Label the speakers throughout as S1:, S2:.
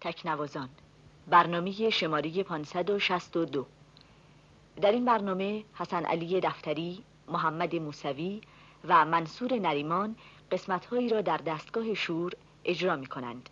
S1: تکنوازان برنامه شماره 562 در این برنامه حسن علی دفتری، محمد موسوی و منصور نریمان قسمتهایی را در دستگاه شور اجرا می کنند.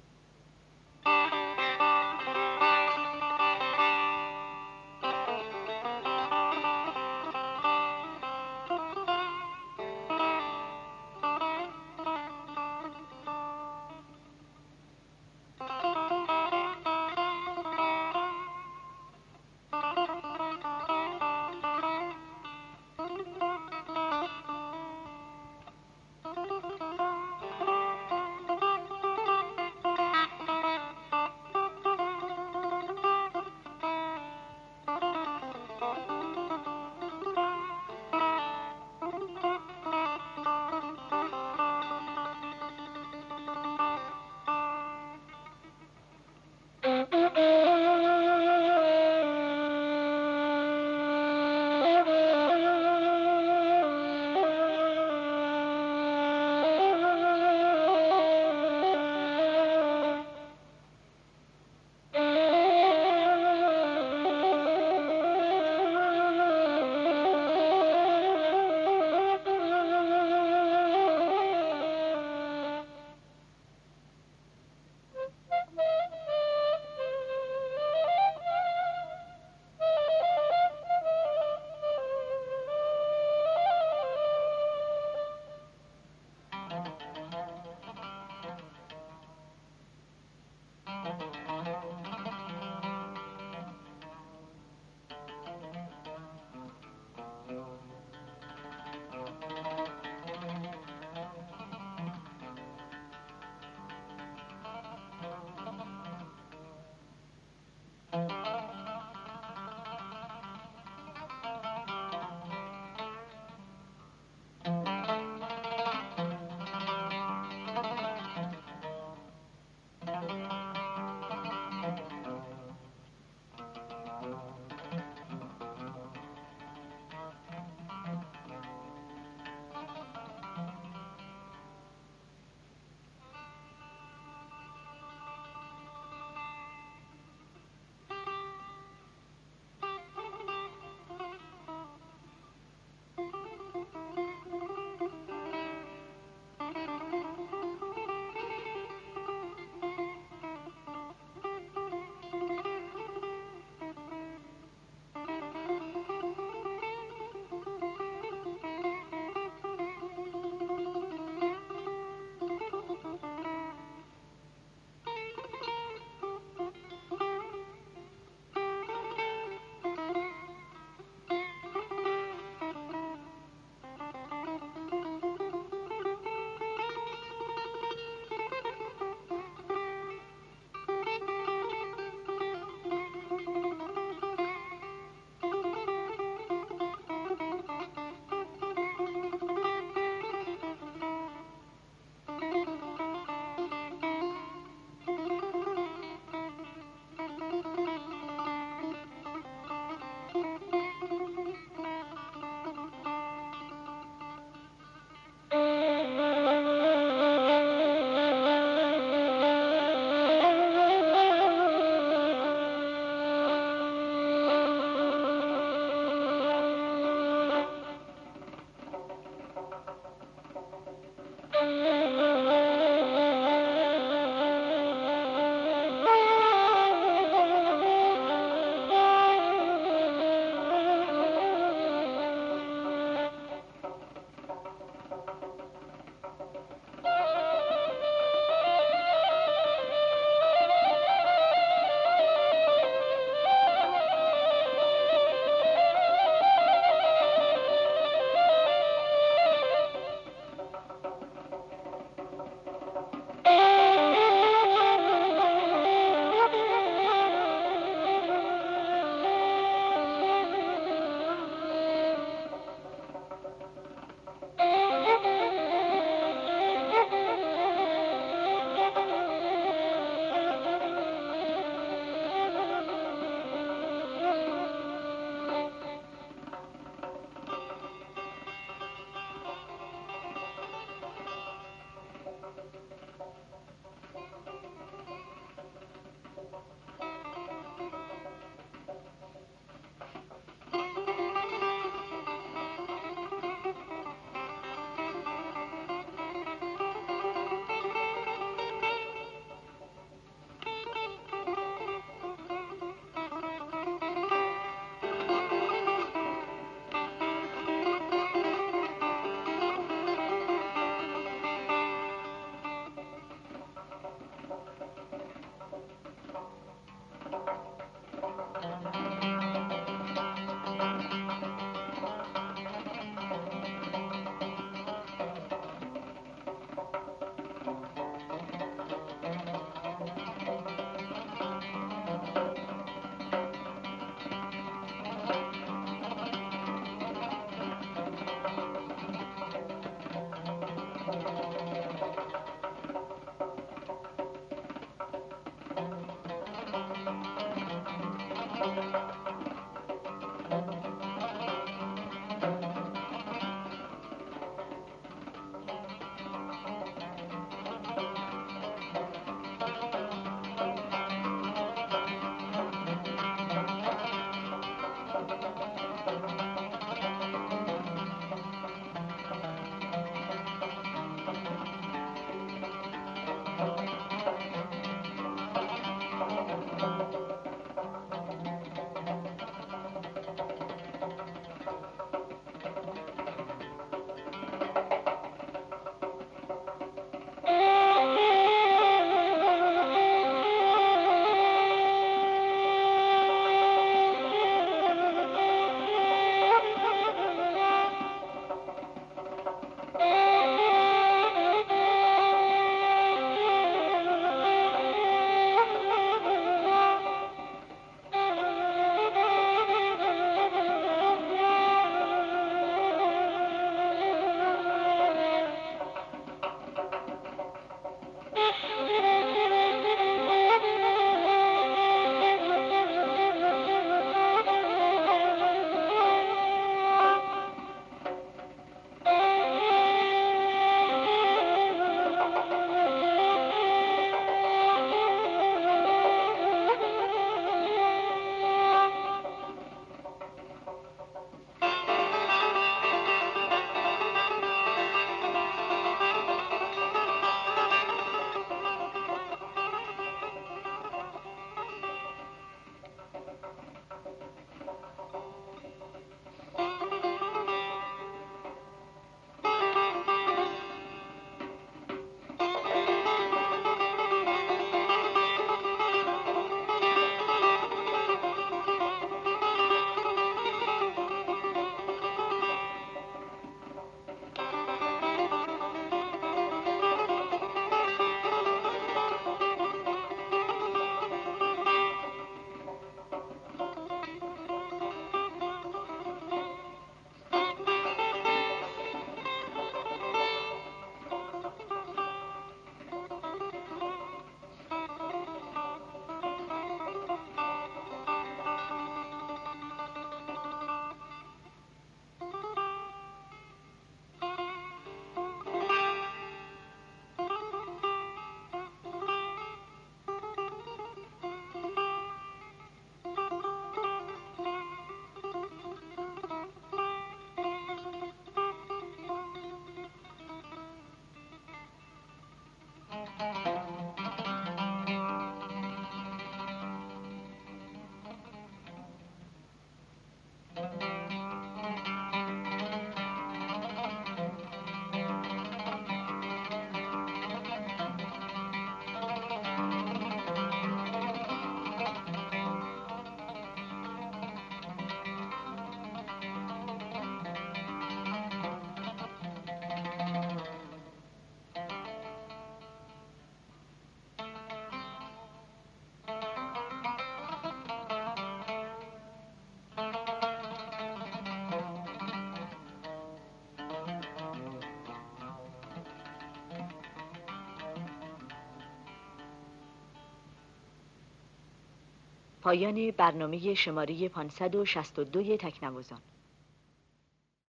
S1: پایان برنامه شماره 562 تکنوازان.